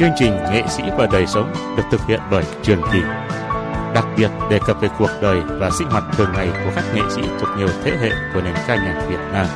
Chương trình Nghệ sĩ và đời sống được thực hiện bởi Trường Kỳ. Đặc biệt, đề cập về cuộc đời và sinh hoạt thường ngày của các nghệ sĩ thuộc nhiều thế hệ của nền ca nhạc Việt Nam.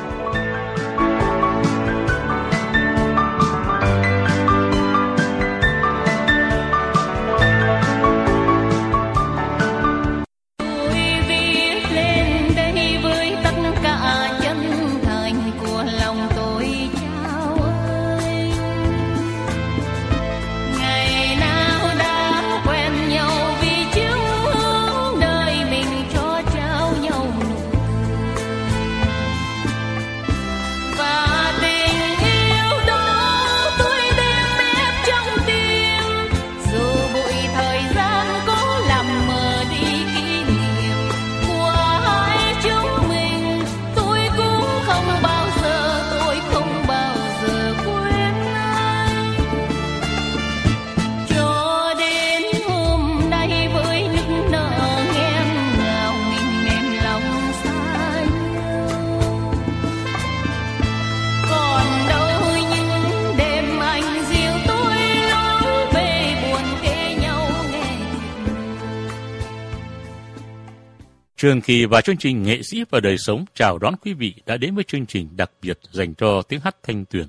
Trường Kỳ và chương trình Nghệ sĩ và đời sống chào đón quý vị đã đến với chương trình đặc biệt dành cho tiếng hát thanh tuyển.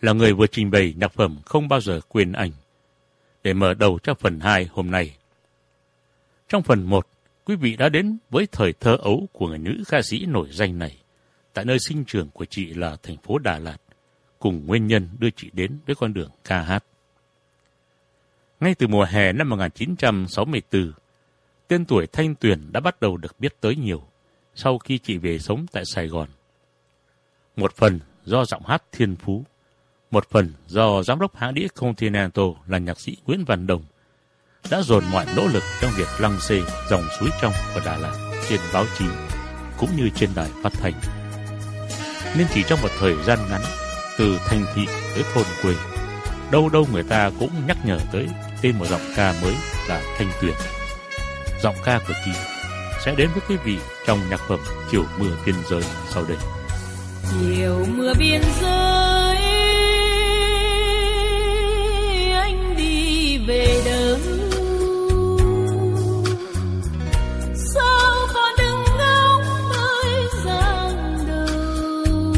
Là người vừa trình bày nhạc phẩm không bao giờ quên ảnh Để mở đầu cho phần 2 hôm nay. Trong phần 1, quý vị đã đến với thời thơ ấu của người nữ ca sĩ nổi danh này, tại nơi sinh trưởng của chị là thành phố Đà Lạt, cùng nguyên nhân đưa chị đến với con đường ca hát. Ngay từ mùa hè năm 1964, tên tuổi Thanh Tuyền đã bắt đầu được biết tới nhiều sau khi chị về sống tại Sài Gòn. Một phần do giọng hát thiên phú, một phần do giám đốc hãng đĩa Continental là nhạc sĩ Nguyễn Văn Đồng đã dồn mọi nỗ lực trong việc lăng xê dòng suối trong của Đà Lạt trên báo chí cũng như trên đài phát thanh. Nên chỉ trong một thời gian ngắn, từ thành thị tới thôn quê, đâu đâu người ta cũng nhắc nhở tới tên một giọng ca mới là Thanh Tuyền giọng ca của chị sẽ đến với quý vị trong nhạc phẩm Chiều mưa biên giới sau đây. Chiều mưa biên giới, anh đi về đâu Sao con đứng ngóng mới giang đầu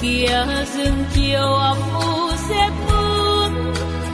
Kia rừng chiều âm u xếp mưa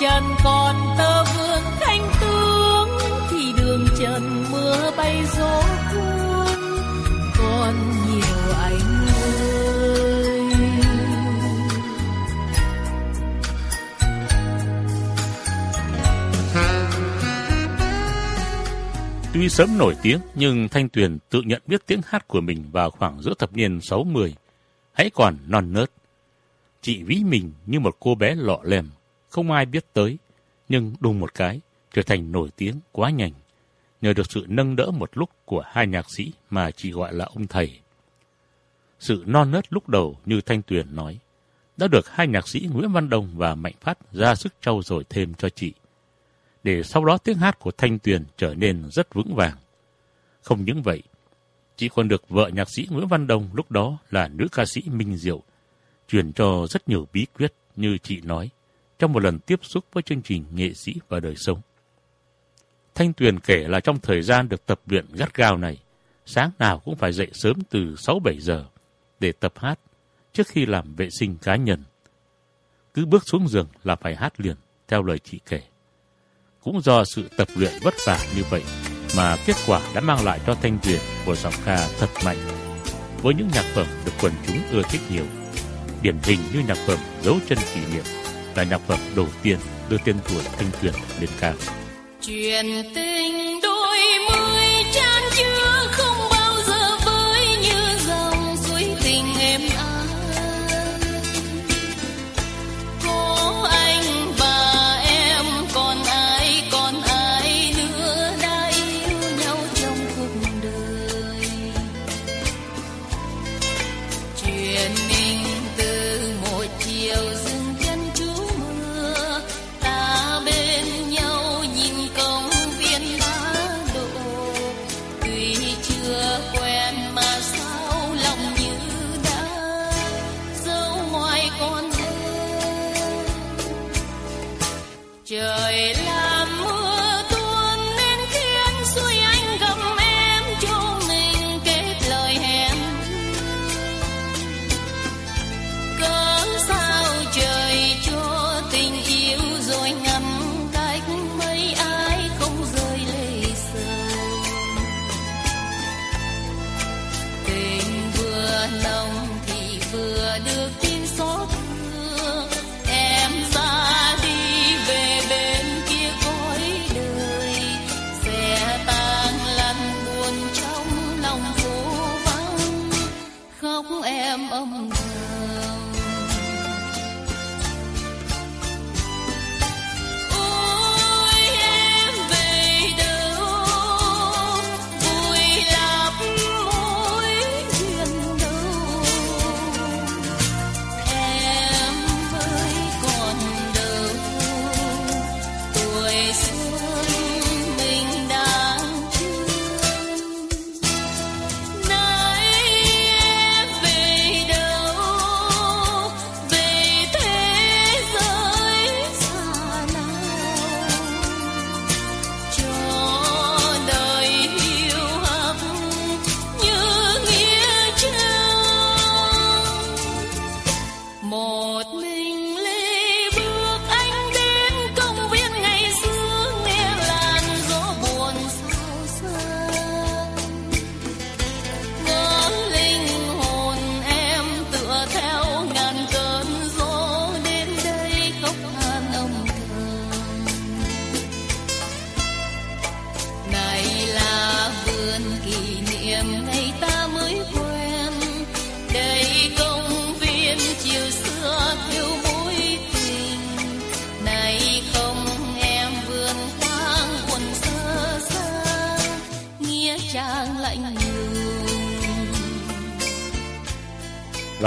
trần còn tơ vương thanh tướng thì đường trần mưa bay gió cuốn còn nhiều anh ơi. Tuy sớm nổi tiếng nhưng Thanh Tuyền tự nhận biết tiếng hát của mình vào khoảng giữa thập niên 60 hãy còn non nớt. Chị ví mình như một cô bé lọ lem, không ai biết tới, nhưng đùng một cái, trở thành nổi tiếng quá nhanh, nhờ được sự nâng đỡ một lúc của hai nhạc sĩ mà chị gọi là ông thầy. Sự non nớt lúc đầu như Thanh Tuyền nói, đã được hai nhạc sĩ Nguyễn Văn Đồng và Mạnh Phát ra sức trau dồi thêm cho chị, để sau đó tiếng hát của Thanh Tuyền trở nên rất vững vàng. Không những vậy, chị còn được vợ nhạc sĩ Nguyễn Văn Đồng lúc đó là nữ ca sĩ Minh Diệu, truyền cho rất nhiều bí quyết như chị nói trong một lần tiếp xúc với chương trình nghệ sĩ và đời sống. Thanh Tuyền kể là trong thời gian được tập luyện gắt gao này, sáng nào cũng phải dậy sớm từ 6-7 giờ để tập hát trước khi làm vệ sinh cá nhân. Cứ bước xuống giường là phải hát liền, theo lời chị kể. Cũng do sự tập luyện vất vả như vậy mà kết quả đã mang lại cho Thanh Tuyền một giọng ca thật mạnh, với những nhạc phẩm được quần chúng ưa thích nhiều. Điển hình như nhạc phẩm Dấu chân kỷ niệm là nhạc phẩm đầu tiên đưa tên tuổi Thanh Tuyền lên cao. Chuyện tình đôi mươi chan chưa không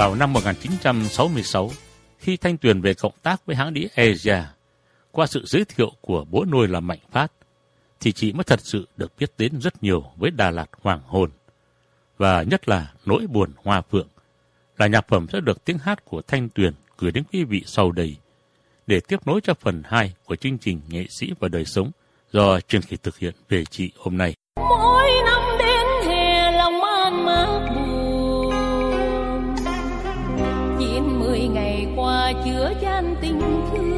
Vào năm 1966, khi Thanh Tuyền về cộng tác với hãng đĩa Asia, qua sự giới thiệu của bố nuôi là Mạnh Phát, thì chị mới thật sự được biết đến rất nhiều với Đà Lạt Hoàng Hồn. Và nhất là Nỗi Buồn Hoa Phượng, là nhạc phẩm sẽ được tiếng hát của Thanh Tuyền gửi đến quý vị sau đây, để tiếp nối cho phần 2 của chương trình Nghệ sĩ và đời sống do Trương Kỳ thực hiện về chị hôm nay. mỗi chan tình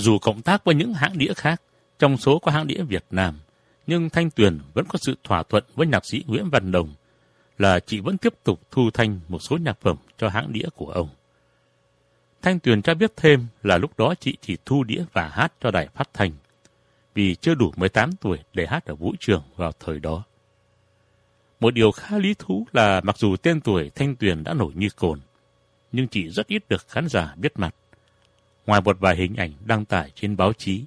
Dù cộng tác với những hãng đĩa khác, trong số có hãng đĩa Việt Nam, nhưng Thanh Tuyền vẫn có sự thỏa thuận với nhạc sĩ Nguyễn Văn Đồng là chị vẫn tiếp tục thu thanh một số nhạc phẩm cho hãng đĩa của ông. Thanh Tuyền cho biết thêm là lúc đó chị chỉ thu đĩa và hát cho đài phát thanh, vì chưa đủ 18 tuổi để hát ở vũ trường vào thời đó. Một điều khá lý thú là mặc dù tên tuổi Thanh Tuyền đã nổi như cồn, nhưng chị rất ít được khán giả biết mặt. Ngoài một vài hình ảnh đăng tải trên báo chí,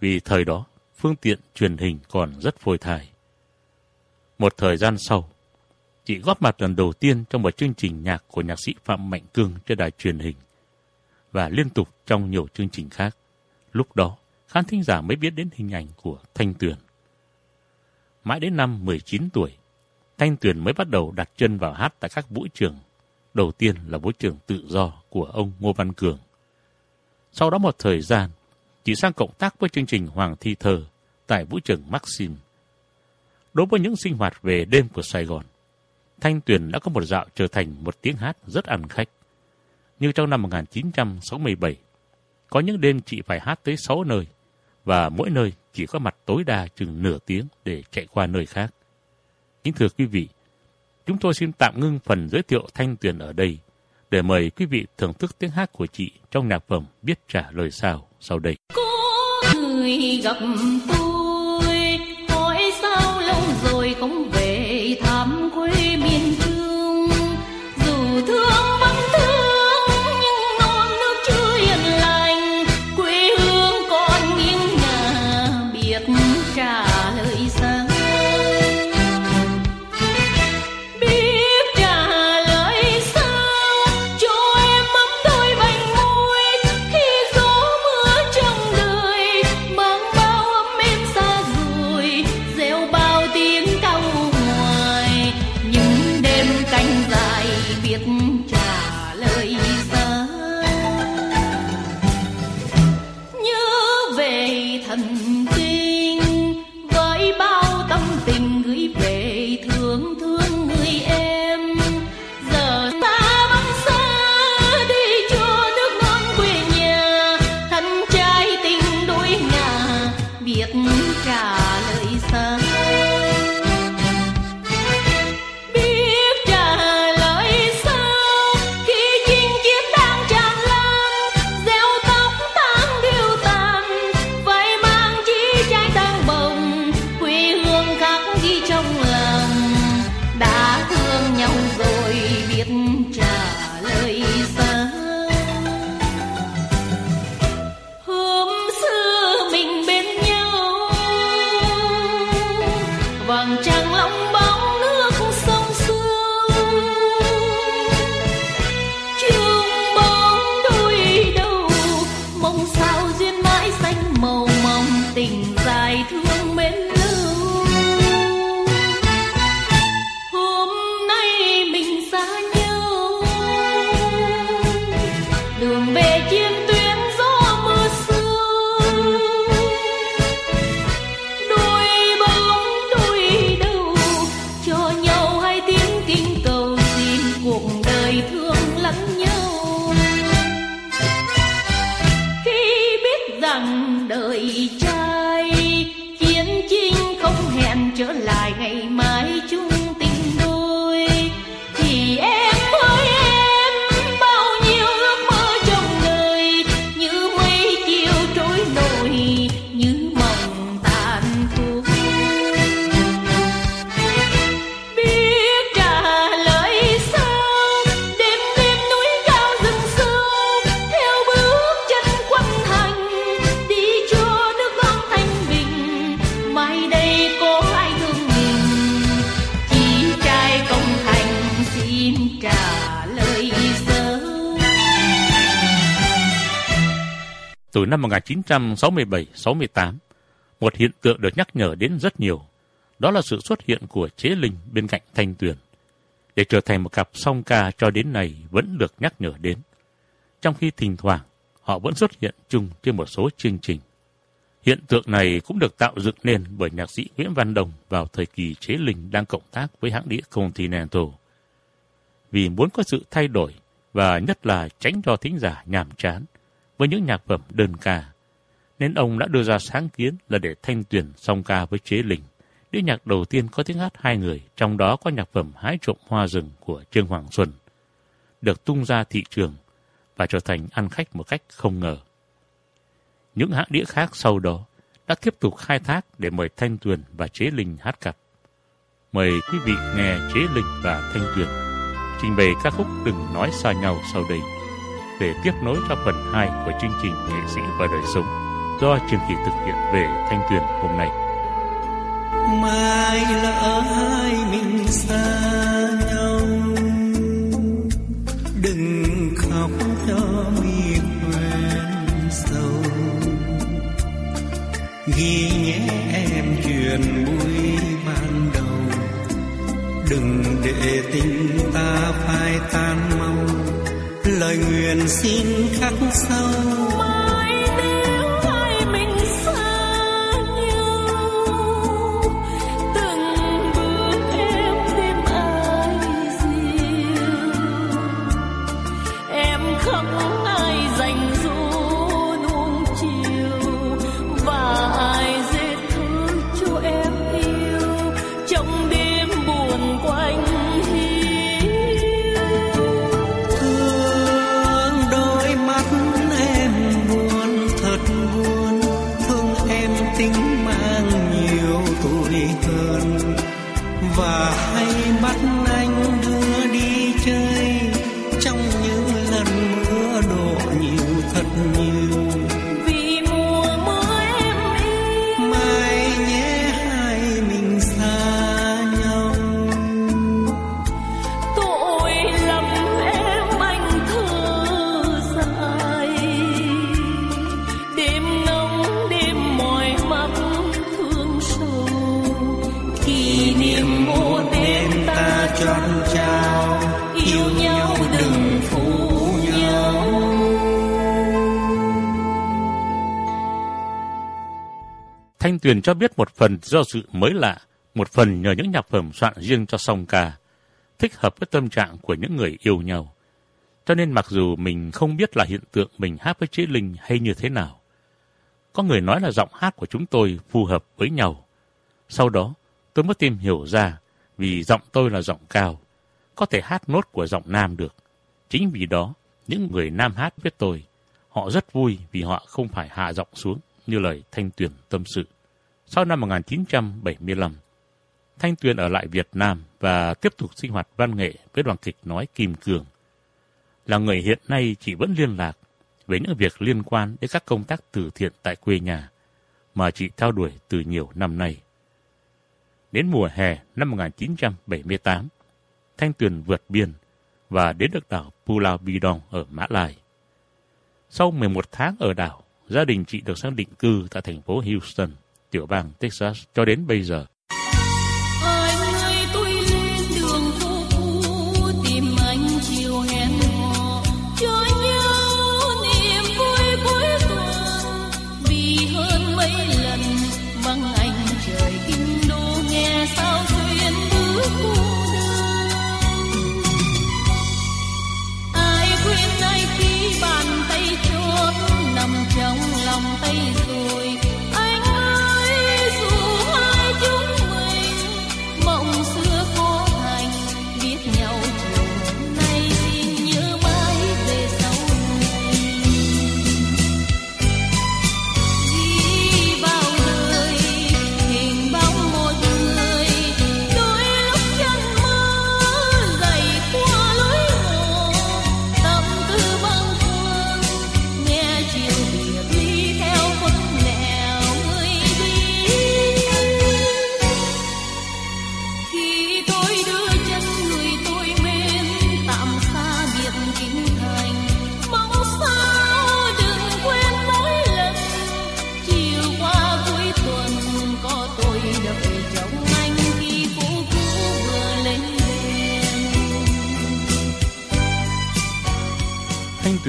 vì thời đó phương tiện truyền hình còn rất phôi thai. Một thời gian sau, chị góp mặt lần đầu tiên trong một chương trình nhạc của nhạc sĩ Phạm Mạnh Cương trên đài truyền hình và liên tục trong nhiều chương trình khác. Lúc đó, khán thính giả mới biết đến hình ảnh của Thanh Tuyền. Mãi đến năm 19 tuổi, Thanh Tuyền mới bắt đầu đặt chân vào hát tại các vũ trường. Đầu tiên là vũ trường tự do của ông Ngô Văn Cường. Sau đó một thời gian, chị sang cộng tác với chương trình Hoàng Thi Thơ tại vũ trường Maxim. Đối với những sinh hoạt về đêm của Sài Gòn, Thanh Tuyền đã có một dạo trở thành một tiếng hát rất ăn khách. Như trong năm 1967, có những đêm chị phải hát tới 6 nơi, và mỗi nơi chỉ có mặt tối đa chừng nửa tiếng để chạy qua nơi khác. Kính thưa quý vị, chúng tôi xin tạm ngưng phần giới thiệu Thanh Tuyền ở đây, để mời quý vị thưởng thức tiếng hát của chị trong nhạc phẩm Biết trả lời sao sau đây. có người gặp tôi, hỏi sao lâu rồi không về năm 1967-68, một hiện tượng được nhắc nhở đến rất nhiều, đó là sự xuất hiện của chế linh bên cạnh thanh tuyền. Để trở thành một cặp song ca cho đến nay vẫn được nhắc nhở đến. Trong khi thỉnh thoảng, họ vẫn xuất hiện chung trên một số chương trình. Hiện tượng này cũng được tạo dựng nên bởi nhạc sĩ Nguyễn Văn Đồng vào thời kỳ chế linh đang cộng tác với hãng đĩa Continental. Vì muốn có sự thay đổi và nhất là tránh cho thính giả nhàm chán với những nhạc phẩm đơn ca, nên ông đã đưa ra sáng kiến là để thanh tuyển song ca với chế linh. Đĩa nhạc đầu tiên có tiếng hát hai người, trong đó có nhạc phẩm Hái trộm hoa rừng của Trương Hoàng Xuân, được tung ra thị trường và trở thành ăn khách một cách không ngờ. Những hãng đĩa khác sau đó đã tiếp tục khai thác để mời Thanh Tuyền và Chế Linh hát cặp. Mời quý vị nghe Chế Linh và Thanh Tuyền trình bày các khúc Đừng Nói Xa Nhau sau đây để tiếp nối cho phần 2 của chương trình Nghệ sĩ và đời sống do Trường Kỳ thực hiện về Thanh Tuyền hôm nay. mai lỡ hai mình xa nhau? Đừng khóc cho mi quen sâu. Ghi nhé em chuyện vui ban đầu. Đừng để tình ta phai tan nguyện xin khắc sâu. Tuyền cho biết một phần do sự mới lạ, một phần nhờ những nhạc phẩm soạn riêng cho song ca, thích hợp với tâm trạng của những người yêu nhau. Cho nên mặc dù mình không biết là hiện tượng mình hát với chế linh hay như thế nào, có người nói là giọng hát của chúng tôi phù hợp với nhau. Sau đó, tôi mới tìm hiểu ra vì giọng tôi là giọng cao, có thể hát nốt của giọng nam được. Chính vì đó, những người nam hát với tôi, họ rất vui vì họ không phải hạ giọng xuống như lời Thanh tuyển tâm sự. Sau năm 1975, Thanh Tuyền ở lại Việt Nam và tiếp tục sinh hoạt văn nghệ với đoàn kịch nói Kim Cường. Là người hiện nay chỉ vẫn liên lạc về những việc liên quan đến các công tác từ thiện tại quê nhà mà chị theo đuổi từ nhiều năm nay. Đến mùa hè năm 1978, Thanh Tuyền vượt biên và đến được đảo Pulau Bidong ở Mã Lai. Sau 11 tháng ở đảo, gia đình chị được sang định cư tại thành phố Houston, tiểu bang Texas cho đến bây giờ.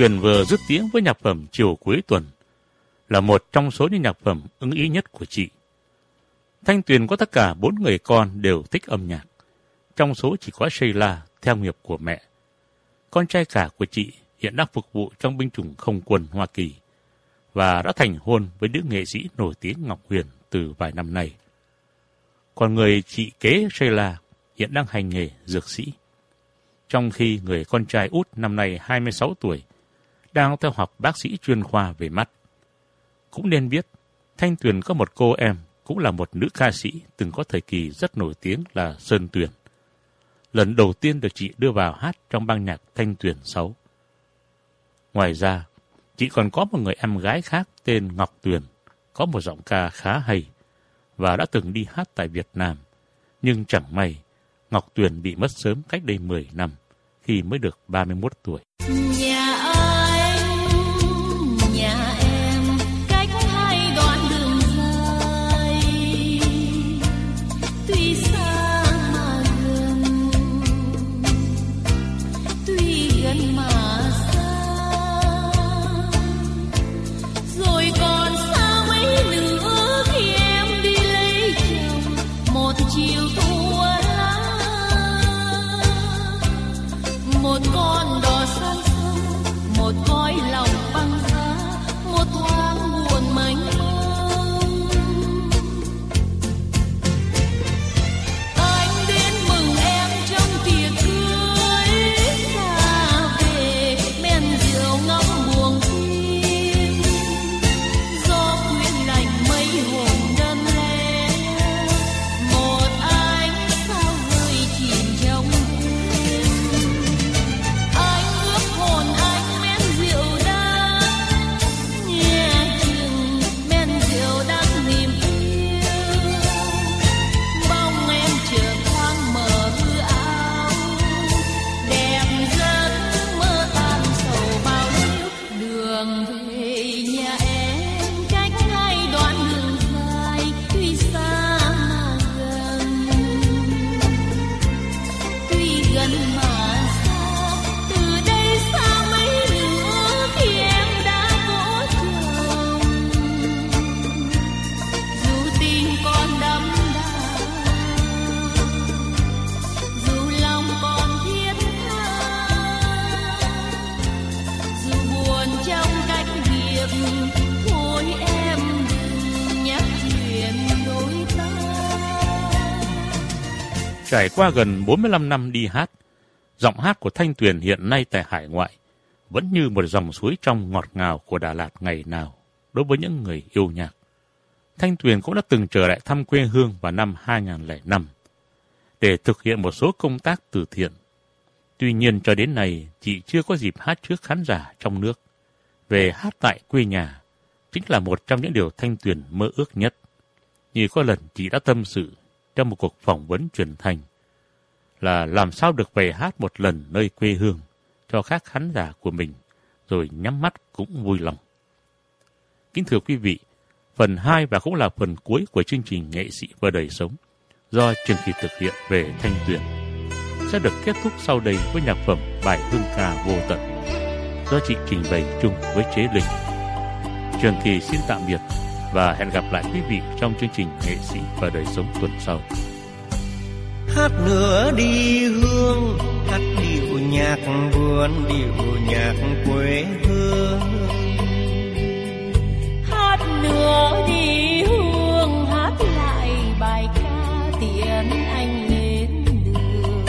Tuyền vừa dứt tiếng với nhạc phẩm Chiều cuối tuần, là một trong số những nhạc phẩm ưng ý nhất của chị. Thanh Tuyền có tất cả bốn người con đều thích âm nhạc. Trong số chỉ có Sheila theo nghiệp của mẹ. Con trai cả của chị hiện đang phục vụ trong binh chủng không quân Hoa Kỳ và đã thành hôn với nữ nghệ sĩ nổi tiếng Ngọc Huyền từ vài năm nay. Còn người chị kế Sheila hiện đang hành nghề dược sĩ. Trong khi người con trai út năm nay 26 tuổi đang theo học bác sĩ chuyên khoa về mắt. Cũng nên biết, Thanh Tuyền có một cô em, cũng là một nữ ca sĩ từng có thời kỳ rất nổi tiếng là Sơn Tuyền. Lần đầu tiên được chị đưa vào hát trong băng nhạc Thanh Tuyền 6. Ngoài ra, chị còn có một người em gái khác tên Ngọc Tuyền, có một giọng ca khá hay và đã từng đi hát tại Việt Nam. Nhưng chẳng may, Ngọc Tuyền bị mất sớm cách đây 10 năm, khi mới được 31 tuổi. Yeah. Trải qua gần 45 năm đi hát, giọng hát của Thanh Tuyền hiện nay tại hải ngoại vẫn như một dòng suối trong ngọt ngào của Đà Lạt ngày nào đối với những người yêu nhạc. Thanh Tuyền cũng đã từng trở lại thăm quê hương vào năm 2005 để thực hiện một số công tác từ thiện. Tuy nhiên cho đến nay, chị chưa có dịp hát trước khán giả trong nước. Về hát tại quê nhà, chính là một trong những điều Thanh Tuyền mơ ước nhất. Như có lần chị đã tâm sự trong một cuộc phỏng vấn truyền thành là làm sao được về hát một lần nơi quê hương cho các khán giả của mình, rồi nhắm mắt cũng vui lòng. Kính thưa quý vị, phần 2 và cũng là phần cuối của chương trình Nghệ sĩ và đời sống do Trường Kỳ thực hiện về Thanh Tuyền sẽ được kết thúc sau đây với nhạc phẩm bài hương ca vô tận do chị trình bày chung với chế linh. Trường Kỳ xin tạm biệt và hẹn gặp lại quý vị trong chương trình Nghệ sĩ và đời sống tuần sau. Hát nữa đi hương, hát điệu nhạc vườn, điệu nhạc quê hương. hát nữa đi hương hát lại bài ca tiễn anh lên đường.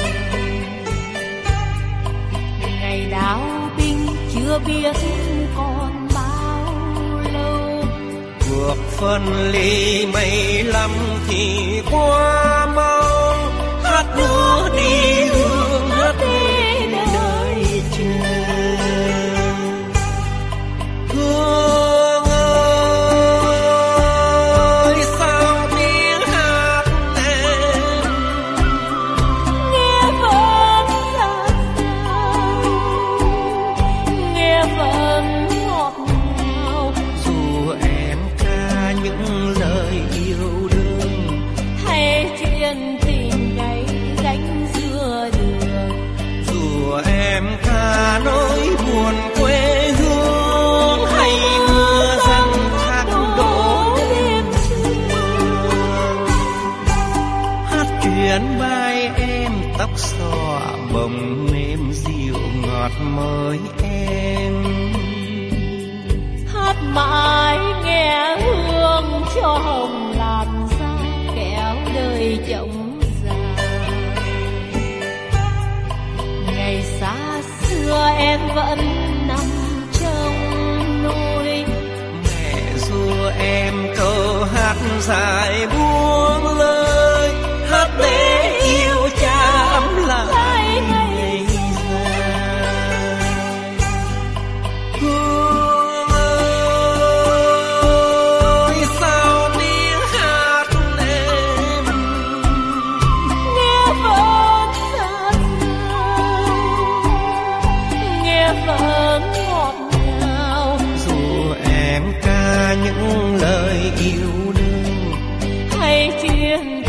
Ngày đáo binh chưa biết còn bao lâu. Cuộc phân ly mấy lắm thì qua mau Hát nữa đi tóc xòa bồng nêm dịu ngọt mới em. Hát mãi nghe hương cho hồng làn da kẻo đời chồng già ngày xa xưa em vẫn nằm trong nôi Mẹ ru em câu hát dài buông lời những lời yêu đương. Hay chuyện